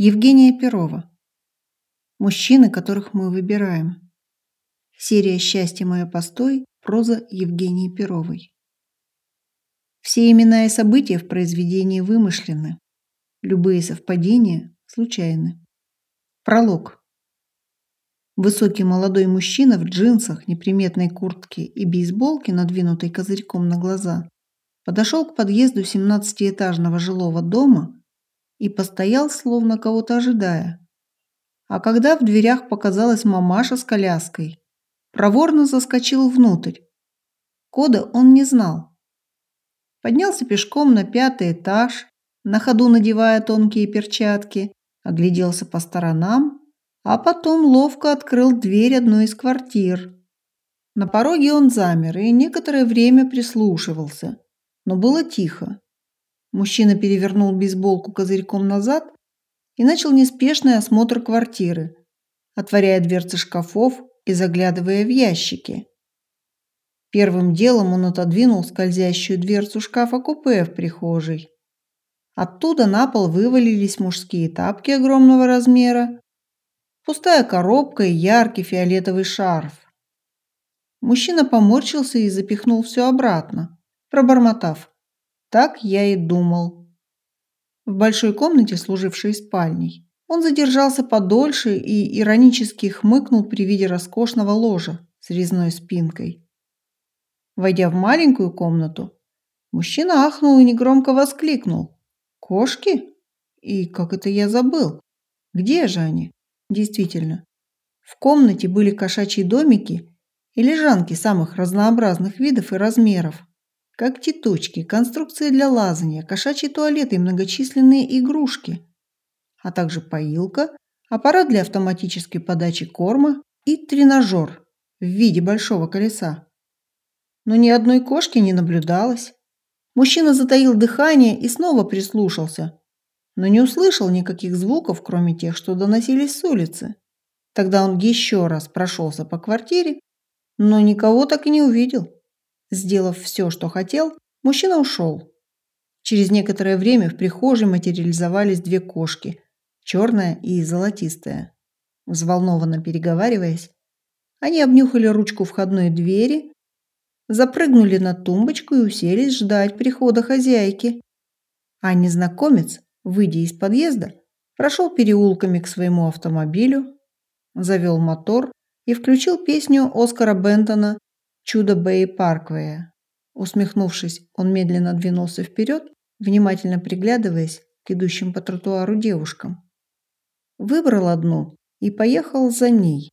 Евгения Перова. Мужчины, которых мы выбираем. Серия «Счастье мое постой», проза Евгении Перовой. Все имена и события в произведении вымышлены. Любые совпадения случайны. Пролог. Высокий молодой мужчина в джинсах, неприметной куртке и бейсболке, надвинутой козырьком на глаза, подошел к подъезду 17-этажного жилого дома и постоял, словно кого-то ожидая. А когда в дверях показалась мамаша с коляской, проворно заскочил внутрь. Кода он не знал. Поднялся пешком на пятый этаж, на ходу надевая тонкие перчатки, огляделся по сторонам, а потом ловко открыл дверь одной из квартир. На пороге он замер и некоторое время прислушивался, но было тихо. Мужчина перевернул бейсболку козырьком назад и начал неспешный осмотр квартиры, отворяя дверцы шкафов и заглядывая в ящики. Первым делом он отодвинул скользящую дверцу шкафа-купе в прихожей. Оттуда на пол вывалились мужские тапки огромного размера, пустая коробка и яркий фиолетовый шарф. Мужчина поморщился и запихнул все обратно, пробормотав. Так я и думал. В большой комнате, служившей спальней, он задержался подольше и иронически хмыкнул при виде роскошного ложа с резной спинкой. Войдя в маленькую комнату, мужчина ахнул и негромко воскликнул. «Кошки? И как это я забыл? Где же они?» Действительно, в комнате были кошачьи домики и лежанки самых разнообразных видов и размеров как теточки, конструкции для лазания, кошачий туалет и многочисленные игрушки, а также поилка, аппарат для автоматической подачи корма и тренажер в виде большого колеса. Но ни одной кошки не наблюдалось. Мужчина затаил дыхание и снова прислушался, но не услышал никаких звуков, кроме тех, что доносились с улицы. Тогда он еще раз прошелся по квартире, но никого так и не увидел. Сделав все, что хотел, мужчина ушел. Через некоторое время в прихожей материализовались две кошки, черная и золотистая. Взволнованно переговариваясь, они обнюхали ручку входной двери, запрыгнули на тумбочку и уселись ждать прихода хозяйки. А незнакомец, выйдя из подъезда, прошел переулками к своему автомобилю, завел мотор и включил песню Оскара Бентона чудо Бэй Парквея. Усмехнувшись, он медленно двинулся вперед, внимательно приглядываясь к идущим по тротуару девушкам. Выбрал одну и поехал за ней.